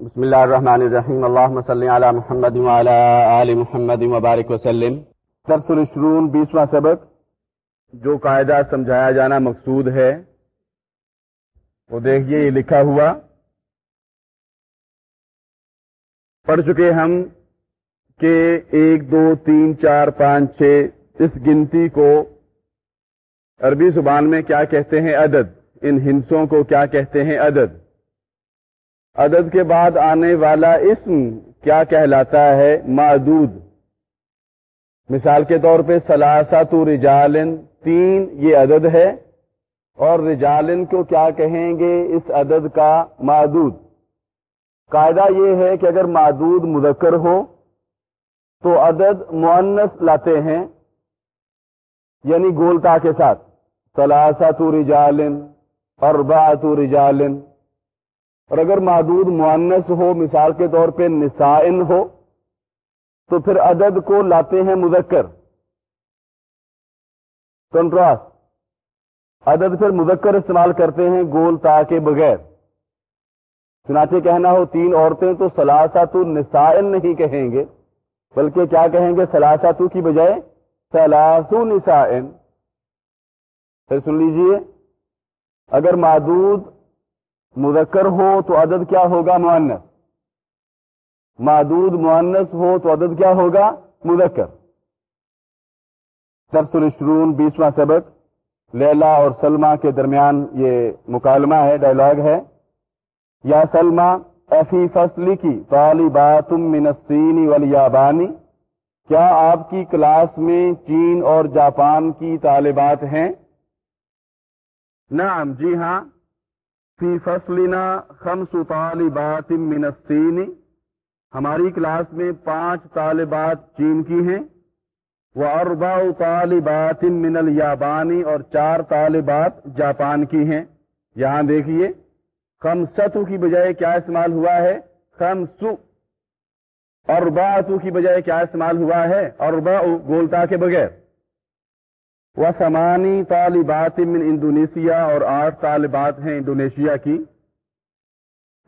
بسم اللہ الرحمن الرحیم. اللہم صلی علی محمد وعلی آل محمد وبارک وسلم درس الشرون بیسواں سبق، جو قاعدہ سمجھایا جانا مقصود ہے، وہ دیکھیے، یہ لکھا ہوا۔ پڑھ چکے ہم کہ ایک، دو، تین، چار، پانچ، چھ، اس گنتی کو عربی زبان میں کیا کہتے ہیں؟ عدد. ان ہنسوں کو کیا کہتے ہیں؟ عدد. عدد کے بعد آنے والا اسم کیا کہلاتا ہے؟ معدود۔ مثال کے طور پہ سلاسا تو رجالن، تین یہ عدد ہے۔ اور رجالن کو کیا کہیں گے؟ اس عدد کا معدود۔ قاعدہ یہ ہے کہ اگر معدود مذکر ہو تو عدد معنس لاتے ہیں یعنی گولتا کے ساتھ۔ سلاسا تو رجالن اربا تو رجالن اور اگر معدود معنس ہو، مثال کے طور پہ نسائن ہو، تو پھر عدد کو لاتے ہیں مذکر۔ کنٹراسٹ عدد پھر مذکر استعمال کرتے ہیں گول تا کے بغیر۔ چنانچہ کہنا ہو، تین عورتیں تو سلاساتو نسائن نہیں کہیں گے، بلکہ کیا کہیں گے؟ سلاساتو کی بجائے سلاسو نسائن۔ پھر سن لیجیے، اگر معدود مذکر ہو تو عدد کیا ہوگا معنس معدود معنس ہو تو عدد کیا ہوگا مذکر؟ درس الشرون بیسواں سبق، لیلا اور سلما کے درمیان یہ مکالمہ ہے ڈائلاگ ہے۔ یا سلما ایفی فصل کی طالبات من الصین والیابانی، کیا آپ کی کلاس میں چین اور جاپان کی طالبات ہیں؟ نعم جی ہاں۔ فی فصلنا خمس طالبات من الصین ہماری کلاس میں پانچ طالبات چین کی ہیں۔ وہ اربا طالبات من الیابانی اور چار طالبات جاپان کی ہیں۔ یہاں دیکھیے خمسطو کی بجائے کیا استعمال ہوا ہے؟ خمسو۔ ارباتو کی بجائے کیا استعمال ہوا ہے؟ اربا گولتا کے بغیر۔ وہ سمانی طالبات من انڈونیشیا اور آٹھ طالبات ہیں انڈونیشیا کی۔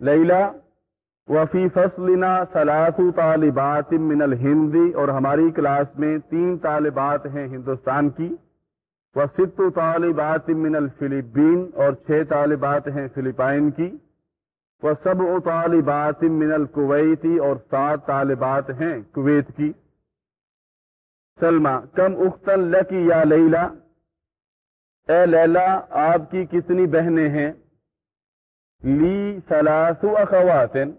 لیلا، وفی فصلنا سلاسو طالبات من الہندی اور ہماری کلاس میں تین طالبات ہیں ہندوستان کی۔ وہ ست طالبات من الفلپین اور چھ طالبات ہیں فلپائن کی۔ وہ سب طالبات من الکویتی اور سات طالبات ہیں کویت کی۔ سلما کم اختل لکی یا لیلا اے لیلا آپ کی کتنی بہنیں ہیں؟ لی سلاسو اخواتن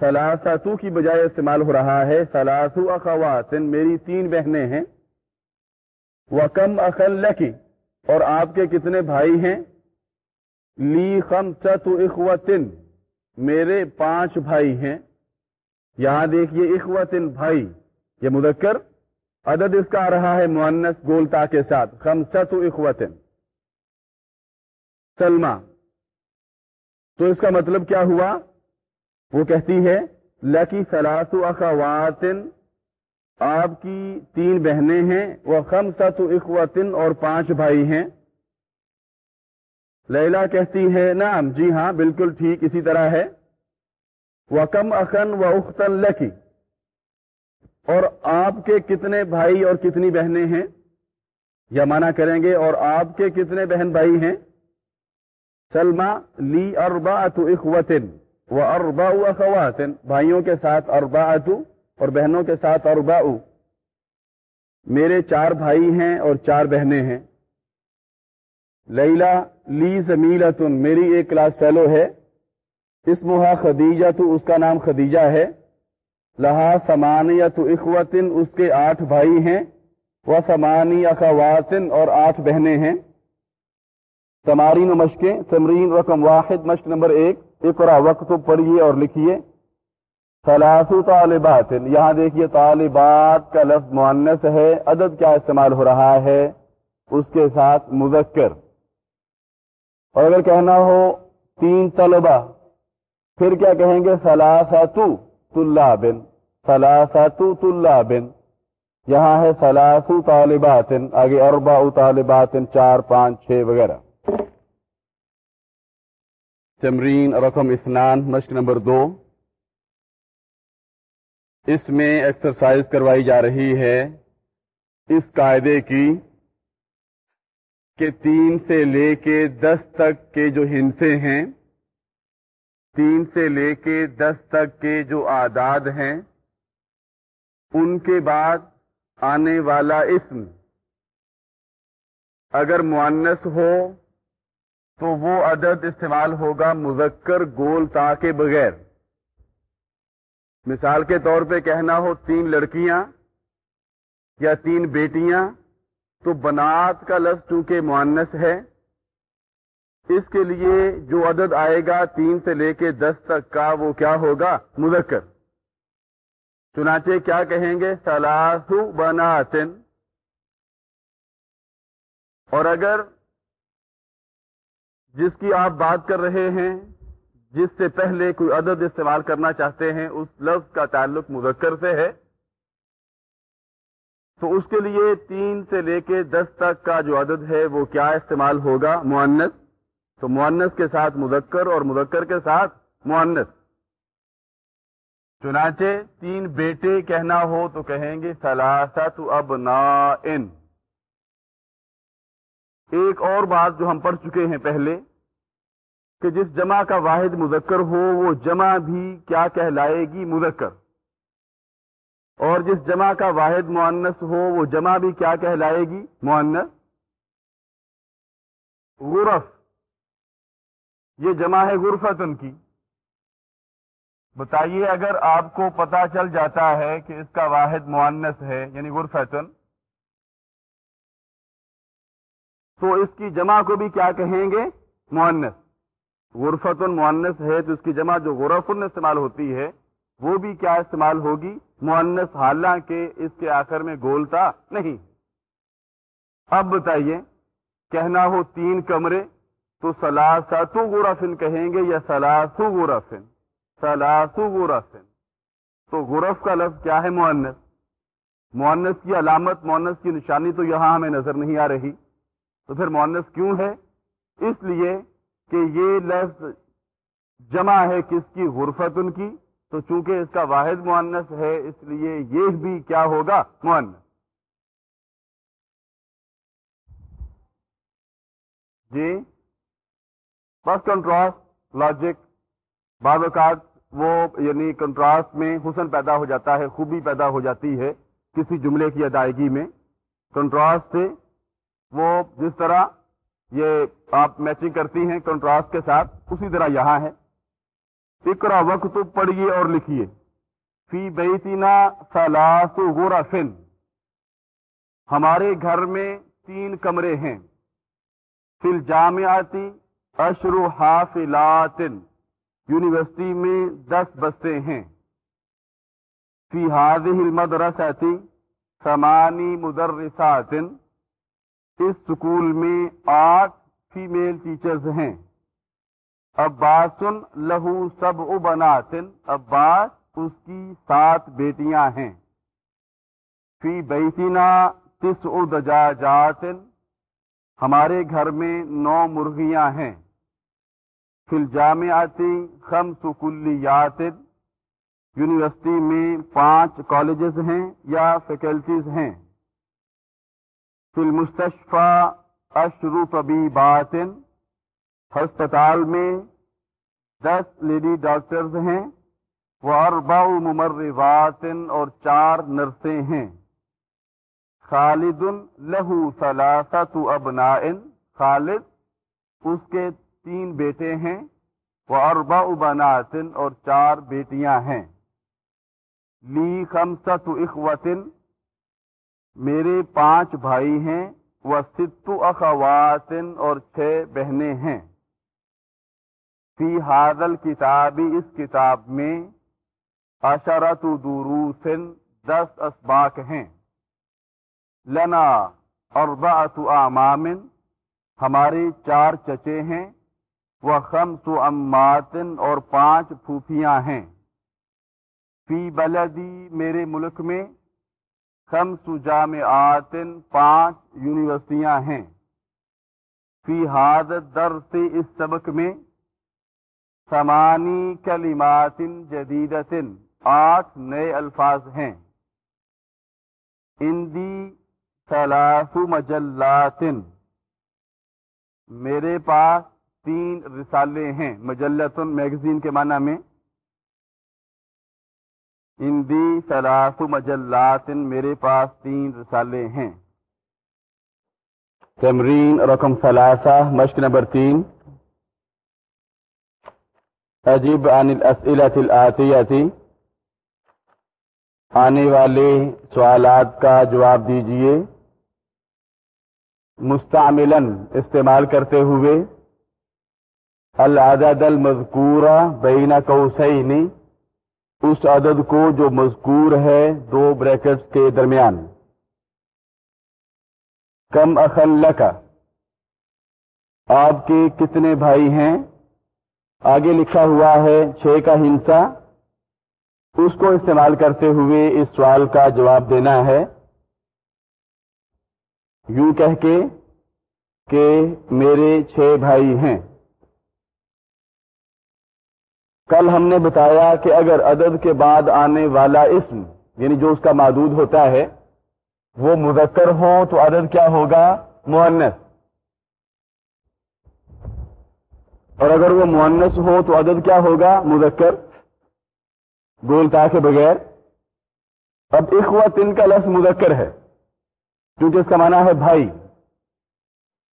سلاساتو کی بجائے استعمال ہو رہا ہے سلاسو اخواتن، میری تین بہنیں ہیں۔ وہ کم اخل لکی، اور آپ کے کتنے بھائی ہیں؟ لی خم ستو اخوتن، میرے پانچ بھائی ہیں۔ یہاں دیکھیے اخوتن بھائی، یہ مذکر عدد اس کا آ رہا ہے معنس گولتا کے ساتھ۔ خمسط اخوتن سلما تو اس کا مطلب کیا ہوا؟ وہ کہتی ہے، لکی سلاس اخواتن آپ کی تین بہنیں ہیں، وہ خمسط اخوتن اور پانچ بھائی ہیں۔ لیلا کہتی ہے، نعم جی ہاں بالکل ٹھیک، اسی طرح ہے۔ وہ کم اخن و اختن لکی اور آپ کے کتنے بھائی اور کتنی بہنیں ہیں؟ یا مانا کریں گے، اور آپ کے کتنے بہن بھائی ہیں؟ سلما لی اربا اخوتن و اربا اخواتن، بھائیوں کے ساتھ اربا اور بہنوں کے ساتھ اربا میرے چار بھائی ہیں اور چار بہنیں ہیں۔ لیلا لی زمیلتن، میری ایک کلاس فیلو ہے۔ اسمحا خدیجہ تو اس کا نام خدیجہ ہے۔ لہا سمانیت اخوتن، اس کے آٹھ بھائی ہیں۔ وہ سمانی اخواتن اور آٹھ بہنیں ہیں۔ تمارین مشقیں، تمرین رقم واحد، مشق نمبر ایک۔ اقرا، وقت پڑھیے اور لکھیے۔ سلاسو طالبات، یہاں دیکھیے طالبات کا لفظ معنس ہے، عدد کیا استعمال ہو رہا ہے۔ اس کے ساتھ مذکر۔ اور اگر کہنا ہو تین طلبہ، پھر کیا کہیں گے؟ سلاساتو طلابن سلاساتو طلابن، یہاں ہے سلاسو طالبات آگے اربا طالبات چار، پانچ، چھ وغیرہ۔ تمرین، رقم اسنان مشق نمبر دو۔ اس میں ایکسرسائز کروائی جا رہی ہے۔ اس قاعدے کی کہ تین سے لے کے دس تک کے جو ہنسے ہیں تین سے لے کے دس تک کے جو آداد ہیں، ان کے بعد آنے والا اسم اگر معنس ہو تو وہ عدد استعمال ہوگا مذکر گول تا کے بغیر۔ مثال کے طور پہ کہنا ہو تین لڑکیاں یا تین بیٹیاں، تو بنات کا لفظ چونکہ معنس ہے اس کے لیے جو عدد آئے گا تین سے لے کے دس تک کا وہ کیا ہوگا؟ مذکر۔ چنانچہ کیا کہیں گے؟ سلاسو بناتن۔ اور اگر جس کی آپ بات کر رہے ہیں، جس سے پہلے کوئی عدد استعمال کرنا چاہتے ہیں، اس لفظ کا تعلق مذکر سے ہے، تو اس کے لیے تین سے لے کے دس تک کا جو عدد ہے، وہ کیا استعمال ہوگا؟ معنس تو معنس کے ساتھ مذکر اور مذکر کے ساتھ معنس چنانچہ تین بیٹے کہنا ہو تو کہیں گے سلاست اب ایک اور بات جو ہم پڑھ چکے ہیں پہلے، کہ جس جمع کا واحد مذکر ہو، وہ جمع بھی کیا کہلائے گی مذکر۔ اور جس جمع کا واحد معنس ہو، وہ جمع بھی کیا کہلائے گی معنس غرف۔ یہ جمع ہے غرفت ان کی۔ بتائیے اگر آپ کو پتا چل جاتا ہے کہ اس کا واحد معنس ہے یعنی غرفتن تو اس کی جمع کو بھی کیا کہیں گے؟ معنس غرفت المعنس ہے تو اس کی جمع جو غرفن استعمال ہوتی ہے، وہ بھی کیا استعمال ہوگی؟ معنس حالانکہ اس کے آخر میں گولتا نہیں۔ اب بتائیے، کہنا ہو تین کمرے تو سلاساتو غرفن کہیں گے یا سلاسو غرفن؟ سلاسو غرفن۔ تو غرف کا لفظ کیا ہے معنس معنس کی علامت معنس کی نشانی تو یہاں ہمیں نظر نہیں آ رہی۔ تو پھر مونس کیوں ہے؟ اس لیے کہ یہ لفظ جمع ہے کس کی؟ غرفت ان کی۔ تو چونکہ اس کا واحد معنس ہے، اس لیے یہ بھی کیا ہوگا؟ معنس جی؟ بس کنٹراسٹ لاجک بعض اوقات وہ یعنی کنٹراسٹ میں حسن پیدا ہو جاتا ہے، خوبی پیدا ہو جاتی ہے کسی جملے کی ادائیگی میں۔ کنٹراسٹ سے وہ جس طرح یہ آپ میچنگ کرتی ہیں کنٹراسٹ کے ساتھ اسی طرح یہاں ہے۔ اکرا وقت پڑھیے اور لکھیے۔ فی بیتینا سلاس غورا فن ہمارے گھر میں تین کمرے ہیں۔ فل جامعاتی اشرو حافلاتن۔ یونیورسٹی میں دس بستے ہیں۔ فی حاضح المدرساتی سمانی مدرساتن۔ اس سکول میں آٹھ فیمیل ٹیچرز ہیں۔ عباسن لہو سب ابناتن عباس اس کی سات بیٹیاں ہیں۔ فی بیتینا تس ادجا جاتن ہمارے گھر میں نو مرغیاں ہیں۔ فل جامعاتی خم سکلیاتن یونیورسٹی میں پانچ کالجز ہیں یا فیکلٹیز ہیں۔ فی المستشفى اشرو طبی باطن ہسپتال میں دس لیڈی ڈاکٹرز ہیں وہ اربا ممرواطن اور چار نرسیں ہیں۔ خالد لہو سلاست ابنائن خالد اس کے تین بیٹے ہیں وہ اربا بناتن اور چار بیٹیاں ہیں۔ لی خمسط اخوتن میرے پانچ بھائی ہیں وہ ستو اخواتن اور چھ بہنیں ہیں۔ فی حاضل کتابی اس کتاب میں اشرت دروسن دس اسباق ہیں۔ لنا اور امامن ہمارے چار چچے ہیں۔ وہ خمس اماتن اور پانچ پھوپھیاں ہیں۔ فی بلدی میرے ملک میں خمس جامعات پانچ یونیورسٹیاں ہیں۔ فی حاد در سے اس سبق میں سمانی کلمات جدید آٹھ نئے الفاظ ہیں۔ اندی ثلاث مجلات۔ میرے پاس تین رسالے ہیں مجلتن میگزین کے معنی میں۔ اندی ثلاث مجلات میرے پاس تین رسالے ہیں۔ تمرین رقم ثلاثہ، مشق نمبر تین۔ عجیب عن الاسئلة الآتیتی آنے والے سوالات کا جواب دیجیے۔ مستعملا استعمال کرتے ہوئے۔ العدد المذکورہ بین قوسین، اس عدد کو جو مذکور ہے دو بریکٹس کے درمیان۔ کم اخل کا آپ کے کتنے بھائی ہیں؟ آگے لکھا ہوا ہے چھ کا ہنسا۔ اس کو استعمال کرتے ہوئے اس سوال کا جواب دینا ہے۔ یوں کہہ کے کہ میرے چھ بھائی ہیں۔ کل ہم نے بتایا کہ اگر عدد کے بعد آنے والا اسم یعنی جو اس کا معدود ہوتا ہے، وہ مذکر ہو، تو عدد کیا ہوگا؟ مونس اور اگر وہ مونس ہو، تو عدد کیا ہوگا؟ مذکر۔ گولتا کے بغیر۔ اب اخوت ان کا لفظ مذکر ہے، کیونکہ اس کا معنی ہے بھائی۔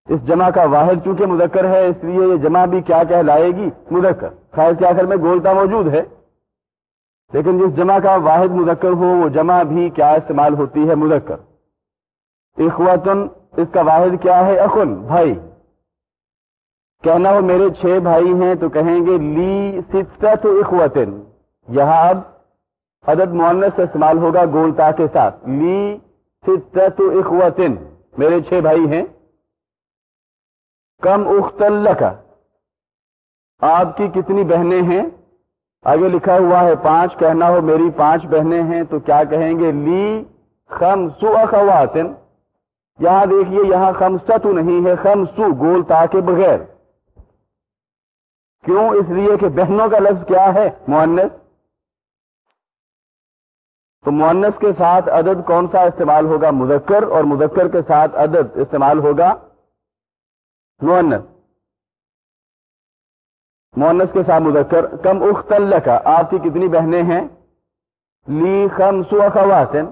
اس جمع کا واحد چونکہ مذکر ہے، اس لیے یہ جمع بھی کیا کہلائے گی؟ مذکر۔ خیر کے آخر میں گولتا موجود ہے؟ لیکن جس جمع کا واحد مذکر ہو، وہ جمع بھی کیا استعمال ہوتی ہے؟ مذکر۔ اخوتن، اس کا واحد کیا ہے؟ اخن، بھائی۔ کہنا ہو میرے چھ بھائی ہیں تو کہیں گے لی ستت اخوتن۔ یہاں اب عدد معنس سے استعمال ہوگا گولتا کے ساتھ۔ لی ستت اخوتن۔ میرے چھ بھائی ہیں؟ کم اختل کا آپ کی کتنی بہنیں ہیں؟ آگے لکھا ہوا ہے، پانچ، کہنا ہو میری پانچ بہنیں ہیں تو کیا کہیں گے؟ لی خم سو اخواتن۔ یہاں دیکھیے، یہاں خم ستو نہیں ہے خم سو گولتا کے بغیر۔ کیوں؟ اس لیے کہ بہنوں کا لفظ کیا ہے؟ مونس تو مونس کے ساتھ عدد کون سا استعمال ہوگا؟ مذکر، اور مذکر کے ساتھ عدد استعمال ہوگا مونس مونس کے ساتھ مذکر، کم اختل کا آپ کی کتنی بہنیں ہیں؟ لی خم سو خواتین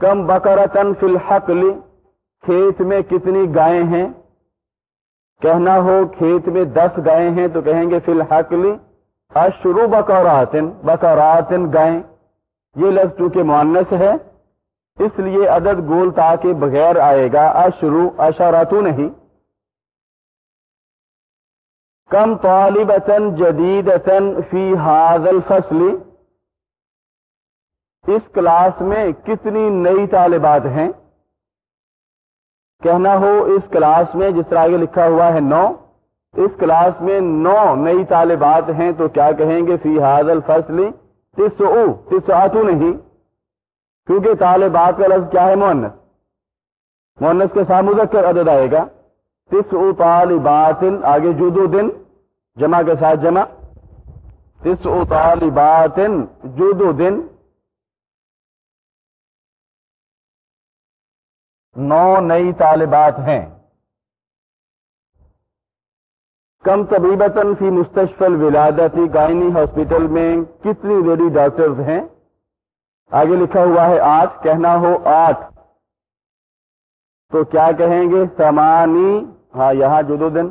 کم بکرتن فی الحقل، کھیت میں کتنی گائے ہیں؟ کہنا ہو کھیت میں دس گائے ہیں تو کہیں گے فی الحقل اشرو بکوراتن بکوراتن گائیں یہ لفظ چونکہ معنس ہے، اس لیے عدد گول تا کے بغیر آئے گا اشرو اشاراتو نہیں۔ کم طالبتن جدیدتن فی حاض الفصل۔ اس کلاس میں کتنی نئی طالبات ہیں؟ کہنا ہو اس کلاس میں جس طرح آگے لکھا ہوا ہے نو، اس کلاس میں نو نئی طالبات ہیں تو کیا کہیں گے؟ فی حاض الفصل۔ تس او تس آتو نہیں، کیونکہ طالبات کا لفظ کیا ہے؟ مونس مونس کے ساتھ مذکر عدد آئے گا۔ تس او طالبات آگے جو دو دن، جمع کے ساتھ جمع۔ تس او طالبات جو دو دن۔ نو نئی طالبات ہیں۔ کم طبیبتاً فی مستشفل ولادتی گائنی ہاسپٹل میں کتنی لیڈی ڈاکٹرز ہیں؟ آگے لکھا ہوا ہے آٹھ، کہنا ہو آٹھ۔ تو کیا کہیں گے؟ سمانی ہاں یہاں جو دن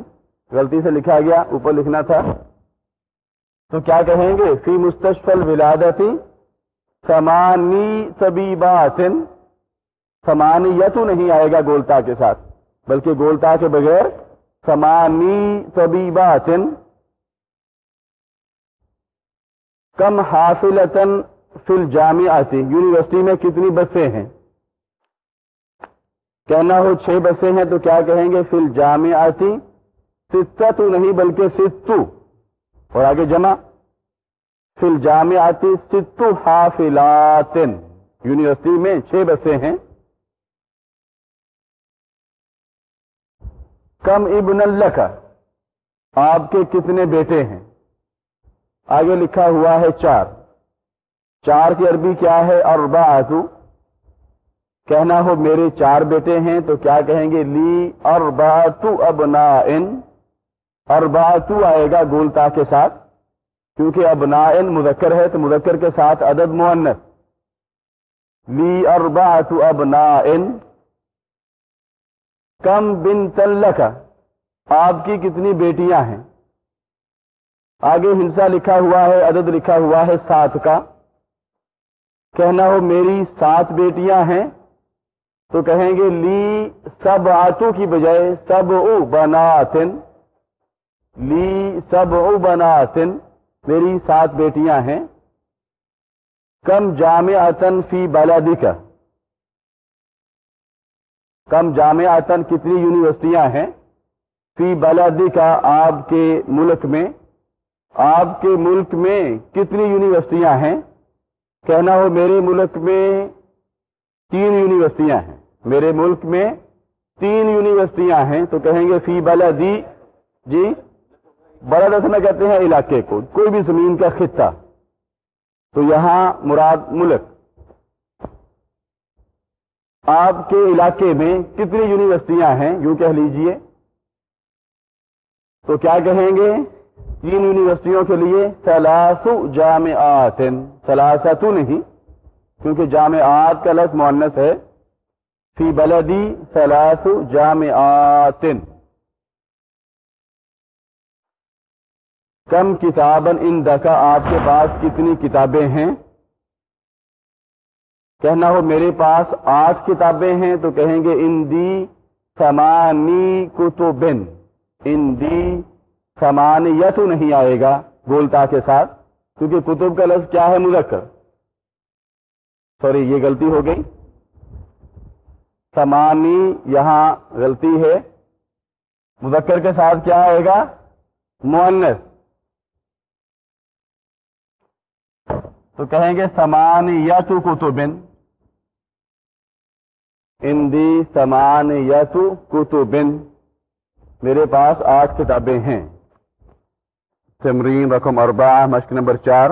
غلطی سے لکھا گیا، اوپر لکھنا تھا۔ تو کیا کہیں گے؟ فی مستشفل ولادتی سمانی طبیباتن سمانی تو نہیں آئے گا گولتا کے ساتھ، بلکہ گولتا کے بغیر سمانی طبیبات کم حاصلتن فل جامعاتی یونیورسٹی میں کتنی بسیں ہیں؟ کہنا ہو چھ بسیں ہیں تو کیا کہیں گے؟ فل جامعاتی ستا تو نہیں بلکہ ستو اور آگے جمع۔ فل جامعاتی ستو حافلاتن یونیورسٹی میں چھ بسیں ہیں۔ کم ابن اللہ کا آپ کے کتنے بیٹے ہیں؟ آگے لکھا ہوا ہے چار۔ چار کی عربی کیا ہے؟ اربا کہنا ہو میرے چار بیٹے ہیں تو کیا کہیں گے؟ لی اور ارباتو ابنا ان ارباتو آئے گا گولتا کے ساتھ۔ کیونکہ ابنا ان مذکر ہے تو مذکر کے ساتھ عدد مونس لی اور ارباتو ابنا ان کم بن تلک آپ کی کتنی بیٹیاں ہیں؟ آگے ہنسا لکھا ہوا ہے، عدد لکھا ہوا ہے سات کا۔ کہنا ہو میری سات بیٹیاں ہیں۔ تو کہیں گے لی سب آتو کی بجائے سب او بنا لی سب او بنا میری سات بیٹیاں ہیں۔ کم جامع فی بالادی کا کم جامع کتنی یونیورسٹیاں ہیں؟ فی بالادی کا آپ کے ملک میں۔ آپ کے ملک میں کتنی یونیورسٹیاں ہیں؟ کہنا ہو میرے ملک میں تین یونیورسٹیاں ہیں۔ میرے ملک میں تین یونیورسٹیاں ہیں تو کہیں گے فی بلدی جی؟ بڑا میں کہتے ہیں علاقے کو، کوئی بھی زمین کا خطہ۔ تو یہاں مراد ملک۔ آپ کے علاقے میں کتنی یونیورسٹیاں ہیں؟ یوں کہہ لیجیے۔ تو کیا کہیں گے؟ تین یونیورسٹیوں کے لیے سلاسو جامعات سلاساتو نہیں، کیونکہ جامعات کا لفظ مونس ہے۔ فی بلدی ثلاث جامعات کم کتابن ان دکا آپ کے پاس کتنی کتابیں ہیں؟ کہنا ہو، میرے پاس آٹھ کتابیں ہیں تو کہیں گے ان دی سمانی کتبن۔ ان دی سمانیت نہیں آئے گا بولتا کے ساتھ، کیونکہ کتب کا لفظ کیا ہے مذکر؟ سوری، یہ غلطی ہو گئی۔ سمانی یہاں غلطی ہے۔ مذکر کے ساتھ کیا آئے گا؟ مونس تو کہیں گے سمان یا تو کتبن۔ اندی سمان یا تو کتبن۔ میرے پاس آٹھ کتابیں ہیں۔ تمرین رقم اربا مشق نمبر چار۔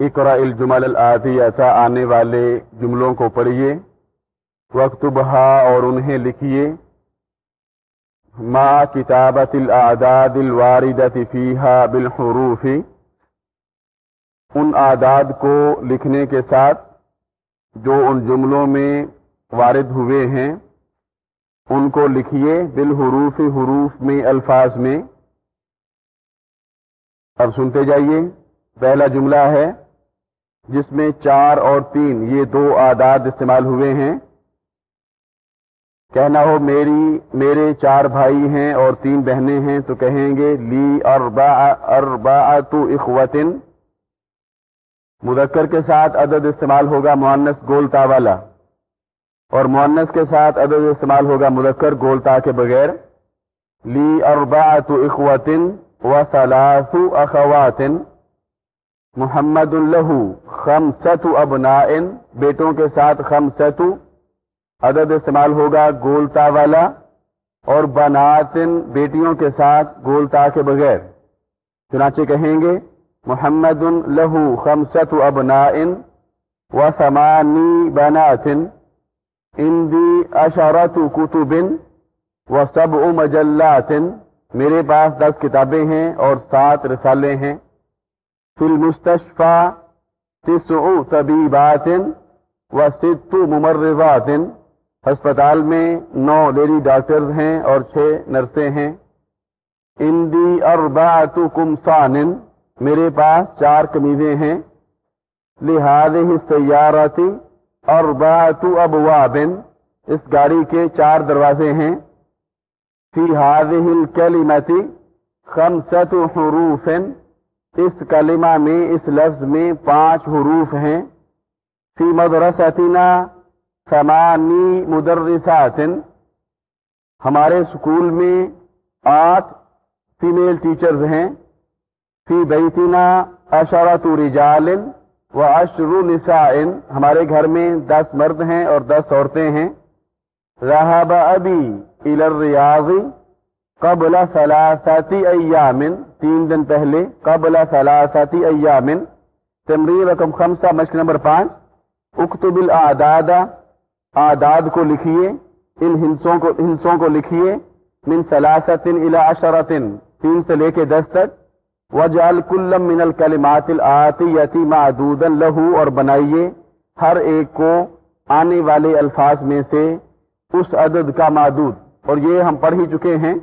اقرا الجمل العادی آنے والے جملوں کو پڑھیے۔ وقت بہا اور انہیں لکھیے۔ ما کتابت الاعداد الواردت فیہا بالحروف۔ ان اعداد کو لکھنے کے ساتھ جو ان جملوں میں وارد ہوئے ہیں، ان کو لکھیے بالحروف، حروف میں، الفاظ میں۔ اب سنتے جائیے۔ پہلا جملہ ہے جس میں چار اور تین، یہ دو اعداد استعمال ہوئے ہیں۔ کہنا ہو، میری، میرے چار بھائی ہیں اور تین بہنیں ہیں، تو کہیں گے، لی اربا اربا تو اخوتن۔ مذکر کے ساتھ عدد استعمال ہوگا معنس گولتا والا۔ اور معنس کے ساتھ عدد استعمال ہوگا مذکر گولتا کے بغیر۔ لی اربا تو اخوتن و سلاس اخواتن۔ محمد اللہ خم ست بیٹوں کے ساتھ خم ستو عدد استعمال ہوگا گولتا والا اور بناتن بیٹیوں کے ساتھ گولتا کے بغیر۔ چنانچہ کہیں گے محمد لہو خمسط ابنا و سمانی بناتن ان دی اشارت کتبن و سب مجلات میرے پاس دس کتابیں ہیں اور سات رسالے ہیں۔ فی المستشفى تسع طبیبات و ست ممرضات ہسپتال میں نو لیڈی ڈاکٹرز ہیں اور چھ نرسیں ہیں۔ اندی اربات کمسان میرے پاس چار کمیزیں ہیں۔ لہذ سیارتی اربات ابوابن، اس گاڑی کے چار دروازے ہیں۔ فی هذه الكلمتی خمسط حروف، اس کلمہ میں، اس لفظ میں پانچ حروف ہیں۔ فی مدرستنا سمانی مدرسات ہمارے اسکول میں آٹھ فیمیل ٹیچرز ہیں۔ فی بیتنا اشرت رجال و اشر نساء۔ ہمارے گھر میں دس مرد ہیں اور دس عورتیں ہیں۔ رہب ابی الریاض قبل ثلاثتی ایامن تین دن پہلے قبل ثلاثتی ایامن تمرین رقم خمسہ، مشق نمبر پانچ۔ اکتب الاعداد اعداد کو لکھیے، ان ہنسوں کو ہنسوں کو لکھیے، من سلاست الى عشرت تین سے لے کے دس تک۔ وجعل کل من الکلمات الآتیتی معدودا لہو اور بنائیے ہر ایک کو آنے والے الفاظ میں سے اس عدد کا معدود۔ اور یہ ہم پڑھ ہی چکے ہیں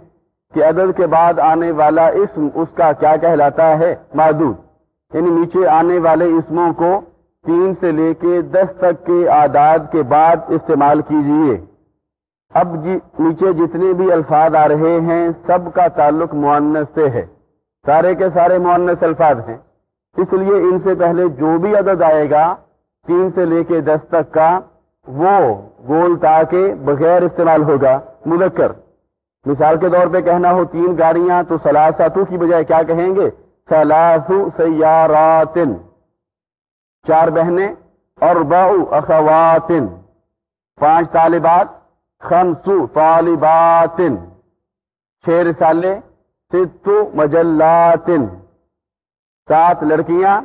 کہ عدد کے بعد آنے والا اسم اس کا کیا کہلاتا ہے؟ معدود۔ یعنی نیچے آنے والے اسموں کو تین سے لے کے دس تک کے آداد کے بعد استعمال کیجیے اب جی نیچے جتنے بھی الفاظ آ رہے ہیں، سب کا تعلق معنس سے ہے۔ سارے کے سارے معنس الفاظ ہیں۔ اس لیے ان سے پہلے جو بھی عدد آئے گا، تین سے لے کے دس تک کا، وہ گول تا کے بغیر استعمال ہوگا۔ مذکر۔ مثال کے طور پہ کہنا ہو، تین گاڑیاں تو سلاساتو کی بجائے کیا کہیں گے؟ سلاسو سیاراتن۔ چار بہنیں اور باؤ اخواتن، پانچ طالبات، خمسو طالباتن، چھ رسالے، ستو مجلاتن، سات لڑکیاں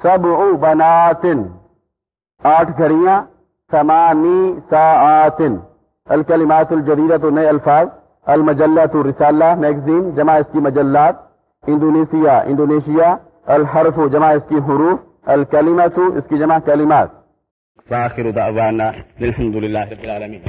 سب بناتن، آٹھ گھڑیاں سمانی ساعتن الکلمات الجدیدہ تو نئے الفاظ، المجلۃ الرسالہ میگزین، جمع اس کی مجلات انڈونیشیا انڈونیشیا، الحرف، جمع اس کی حروف۔ الکلیمت اس کی جمع کلمات۔ واخر دعوانا الحمد للہ رب العالمین۔